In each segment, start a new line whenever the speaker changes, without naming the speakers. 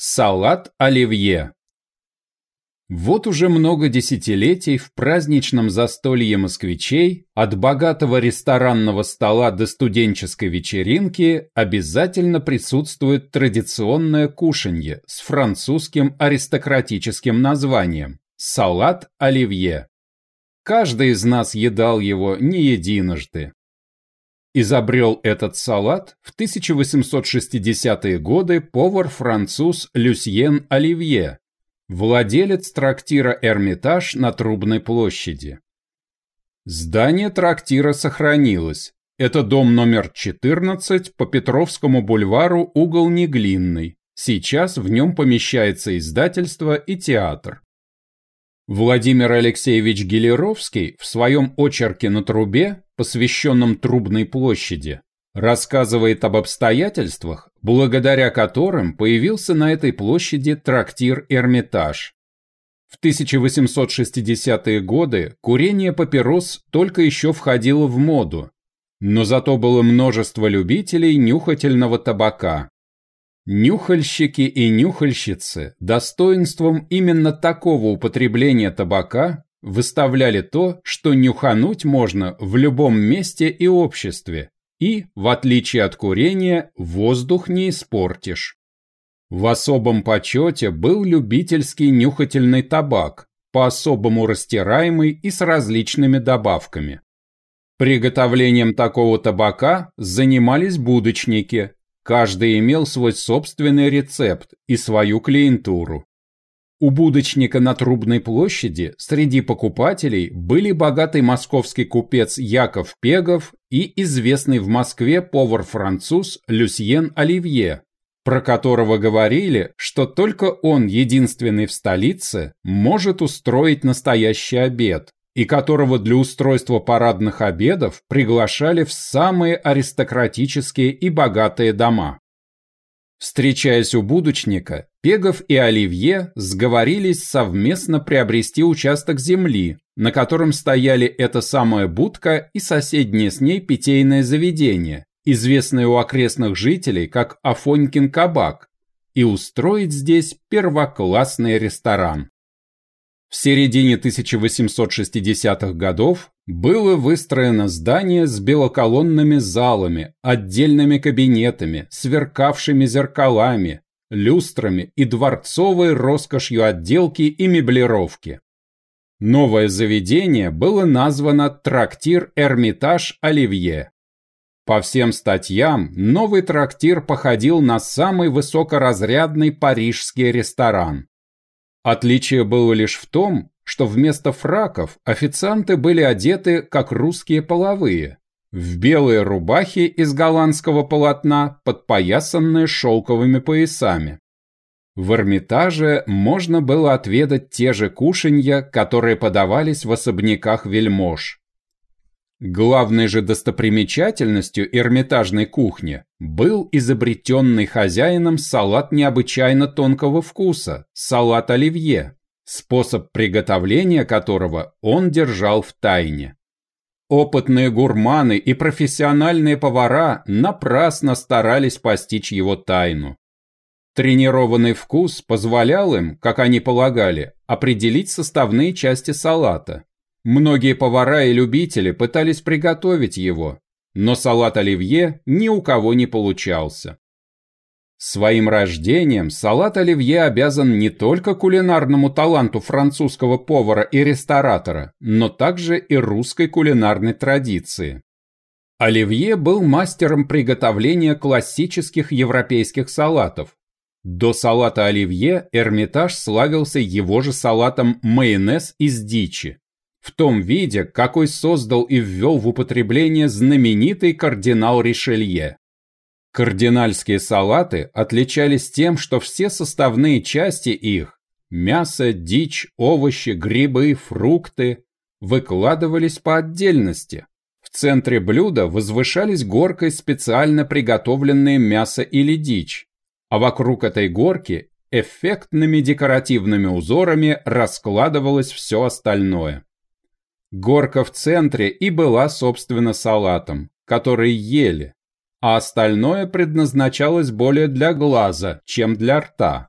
Салат оливье. Вот уже много десятилетий в праздничном застолье москвичей от богатого ресторанного стола до студенческой вечеринки обязательно присутствует традиционное кушанье с французским аристократическим названием – салат оливье. Каждый из нас едал его не единожды. Изобрел этот салат в 1860-е годы повар-француз Люсьен Оливье, владелец трактира «Эрмитаж» на Трубной площади. Здание трактира сохранилось. Это дом номер 14 по Петровскому бульвару, угол Неглинный. Сейчас в нем помещается издательство и театр. Владимир Алексеевич Гелеровский в своем очерке на трубе, посвященном Трубной площади, рассказывает об обстоятельствах, благодаря которым появился на этой площади трактир «Эрмитаж». В 1860-е годы курение папирос только еще входило в моду, но зато было множество любителей нюхательного табака. Нюхальщики и нюхальщицы достоинством именно такого употребления табака выставляли то, что нюхануть можно в любом месте и обществе, и, в отличие от курения, воздух не испортишь. В особом почете был любительский нюхательный табак, по-особому растираемый и с различными добавками. Приготовлением такого табака занимались будочники, Каждый имел свой собственный рецепт и свою клиентуру. У будочника на Трубной площади среди покупателей были богатый московский купец Яков Пегов и известный в Москве повар-француз Люсьен Оливье, про которого говорили, что только он единственный в столице может устроить настоящий обед, и которого для устройства парадных обедов приглашали в самые аристократические и богатые дома. Встречаясь у будочника, Пегов и Оливье сговорились совместно приобрести участок земли, на котором стояли эта самая будка и соседнее с ней питейное заведение, известное у окрестных жителей как Афонькин кабак, и устроить здесь первоклассный ресторан. В середине 1860-х годов было выстроено здание с белоколонными залами, отдельными кабинетами, сверкавшими зеркалами, люстрами и дворцовой роскошью отделки и меблировки. Новое заведение было названо «Трактир Эрмитаж Оливье». По всем статьям, новый трактир походил на самый высокоразрядный парижский ресторан. Отличие было лишь в том, что вместо фраков официанты были одеты как русские половые, в белые рубахи из голландского полотна, подпоясанные шелковыми поясами. В Эрмитаже можно было отведать те же кушанья, которые подавались в особняках вельмож. Главной же достопримечательностью эрмитажной кухни был изобретенный хозяином салат необычайно тонкого вкуса – салат оливье, способ приготовления которого он держал в тайне. Опытные гурманы и профессиональные повара напрасно старались постичь его тайну. Тренированный вкус позволял им, как они полагали, определить составные части салата – Многие повара и любители пытались приготовить его, но салат оливье ни у кого не получался. Своим рождением салат оливье обязан не только кулинарному таланту французского повара и ресторатора, но также и русской кулинарной традиции. Оливье был мастером приготовления классических европейских салатов. До салата оливье Эрмитаж славился его же салатом майонез из дичи в том виде, какой создал и ввел в употребление знаменитый кардинал Ришелье. Кардинальские салаты отличались тем, что все составные части их – мясо, дичь, овощи, грибы, фрукты – выкладывались по отдельности. В центре блюда возвышались горкой специально приготовленные мясо или дичь, а вокруг этой горки эффектными декоративными узорами раскладывалось все остальное. Горка в центре и была, собственно, салатом, который ели, а остальное предназначалось более для глаза, чем для рта.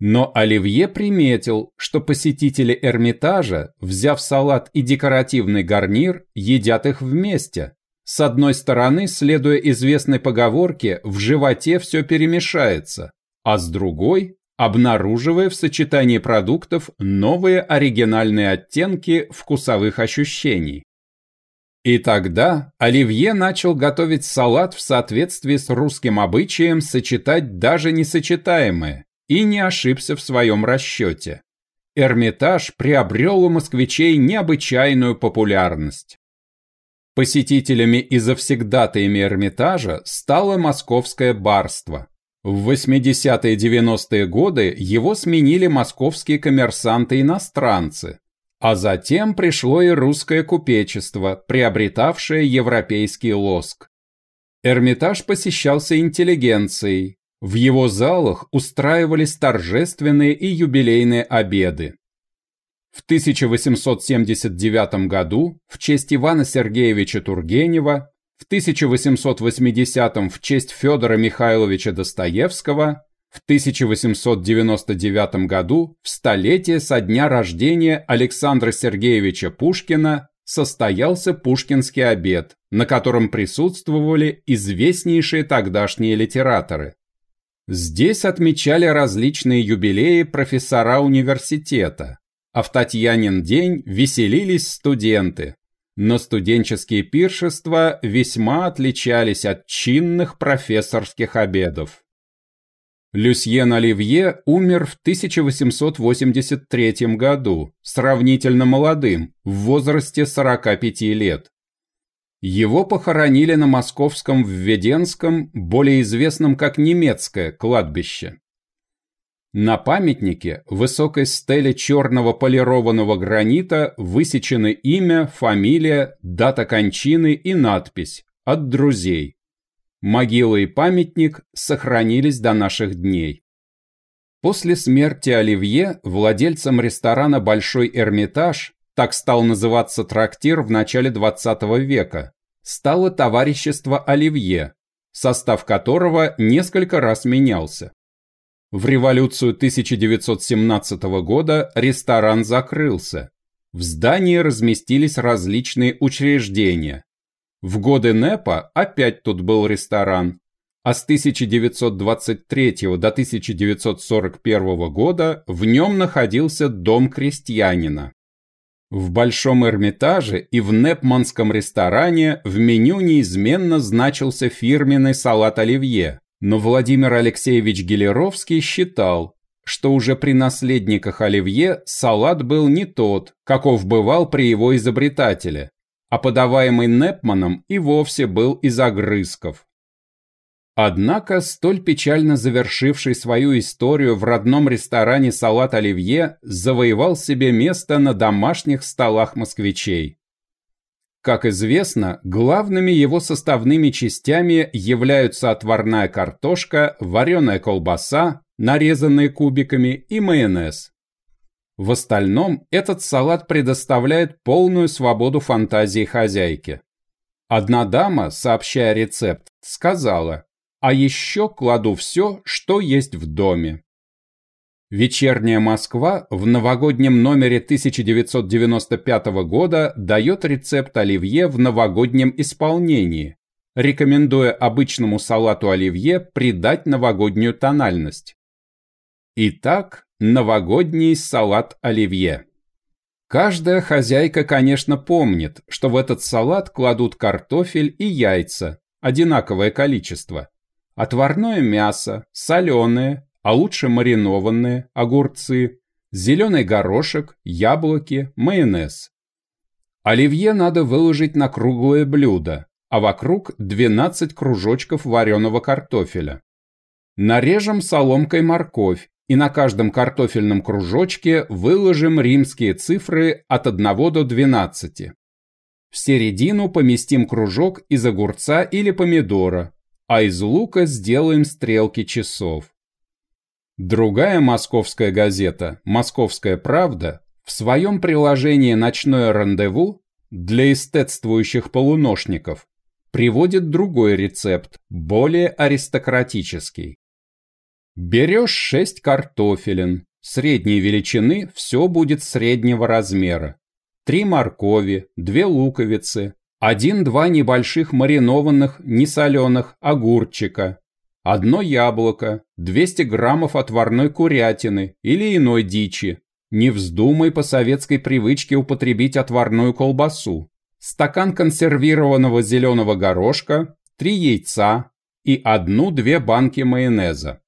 Но Оливье приметил, что посетители Эрмитажа, взяв салат и декоративный гарнир, едят их вместе. С одной стороны, следуя известной поговорке, в животе все перемешается, а с другой, обнаруживая в сочетании продуктов новые оригинальные оттенки вкусовых ощущений. И тогда Оливье начал готовить салат в соответствии с русским обычаем сочетать даже несочетаемое, и не ошибся в своем расчете. Эрмитаж приобрел у москвичей необычайную популярность. Посетителями и завсегдатаями Эрмитажа стало московское барство. В 80-е 90-е годы его сменили московские коммерсанты-иностранцы, а затем пришло и русское купечество, приобретавшее европейский лоск. Эрмитаж посещался интеллигенцией, в его залах устраивались торжественные и юбилейные обеды. В 1879 году в честь Ивана Сергеевича Тургенева, в 1880 в честь Федора Михайловича Достоевского, в 1899 году в столетие со дня рождения Александра Сергеевича Пушкина состоялся Пушкинский обед, на котором присутствовали известнейшие тогдашние литераторы. Здесь отмечали различные юбилеи профессора университета, а в Татьянин день веселились студенты. Но студенческие пиршества весьма отличались от чинных профессорских обедов. Люсьен Оливье умер в 1883 году, сравнительно молодым, в возрасте 45 лет. Его похоронили на московском Введенском, более известном как немецкое, кладбище. На памятнике, высокой стеле черного полированного гранита, высечены имя, фамилия, дата кончины и надпись «От друзей». Могила и памятник сохранились до наших дней. После смерти Оливье владельцем ресторана «Большой Эрмитаж» так стал называться трактир в начале 20 века, стало товарищество Оливье, состав которого несколько раз менялся. В революцию 1917 года ресторан закрылся. В здании разместились различные учреждения. В годы НЭПа опять тут был ресторан, а с 1923 до 1941 года в нем находился дом крестьянина. В Большом Эрмитаже и в Непманском ресторане в меню неизменно значился фирменный салат оливье, но Владимир Алексеевич Гелеровский считал, что уже при наследниках оливье салат был не тот, каков бывал при его изобретателе, а подаваемый Непманом и вовсе был из огрызков. Однако столь печально завершивший свою историю в родном ресторане салат оливье завоевал себе место на домашних столах москвичей. Как известно, главными его составными частями являются отварная картошка, вареная колбаса, нарезанные кубиками и майонез. В остальном этот салат предоставляет полную свободу фантазии хозяйки. Одна дама, сообщая рецепт, сказала – а еще кладу все, что есть в доме. Вечерняя Москва в новогоднем номере 1995 года дает рецепт оливье в новогоднем исполнении, рекомендуя обычному салату оливье придать новогоднюю тональность. Итак, новогодний салат оливье. Каждая хозяйка, конечно, помнит, что в этот салат кладут картофель и яйца, одинаковое количество отварное мясо, соленые, а лучше маринованные огурцы, зеленый горошек, яблоки, майонез. Оливье надо выложить на круглое блюдо, а вокруг 12 кружочков вареного картофеля. Нарежем соломкой морковь и на каждом картофельном кружочке выложим римские цифры от 1 до 12. В середину поместим кружок из огурца или помидора, а из лука сделаем стрелки часов. Другая московская газета «Московская правда» в своем приложении «Ночное рандеву» для эстетствующих полуношников приводит другой рецепт, более аристократический. Берешь 6 картофелин, средней величины все будет среднего размера. 3 моркови, 2 луковицы, 1-2 небольших маринованных, несоленых огурчика, одно яблоко, 200 граммов отварной курятины или иной дичи. Не вздумай по советской привычке употребить отварную колбасу. Стакан консервированного зеленого горошка, 3 яйца и одну-две банки майонеза.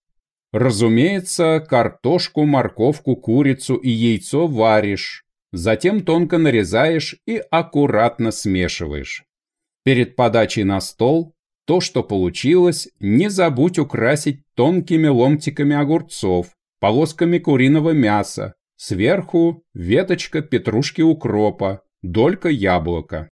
Разумеется, картошку, морковку, курицу и яйцо варишь, затем тонко нарезаешь и аккуратно смешиваешь. Перед подачей на стол то, что получилось, не забудь украсить тонкими ломтиками огурцов, полосками куриного мяса, сверху веточка петрушки укропа, долька яблока.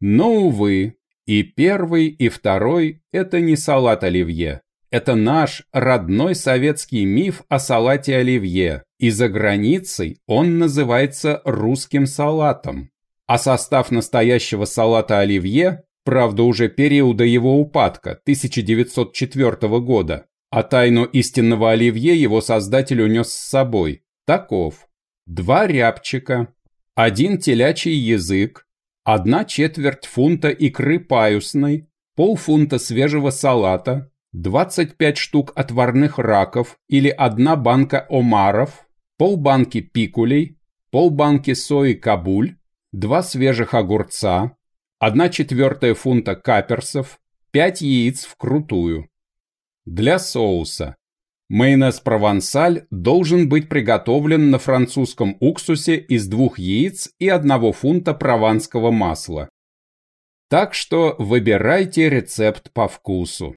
Но, увы, и первый, и второй – это не салат оливье. Это наш родной советский миф о салате оливье, и за границей он называется русским салатом. А состав настоящего салата оливье, правда уже периода его упадка, 1904 года, а тайну истинного оливье его создатель унес с собой, таков. Два рябчика, один телячий язык, одна четверть фунта икры паюсной, полфунта свежего салата, 25 штук отварных раков или одна банка омаров, полбанки пикулей, полбанки сои кабуль, два свежих огурца, 1 четвертая фунта каперсов, 5 яиц вкрутую. Для соуса. Майонез провансаль должен быть приготовлен на французском уксусе из двух яиц и одного фунта прованского масла. Так что выбирайте рецепт по вкусу.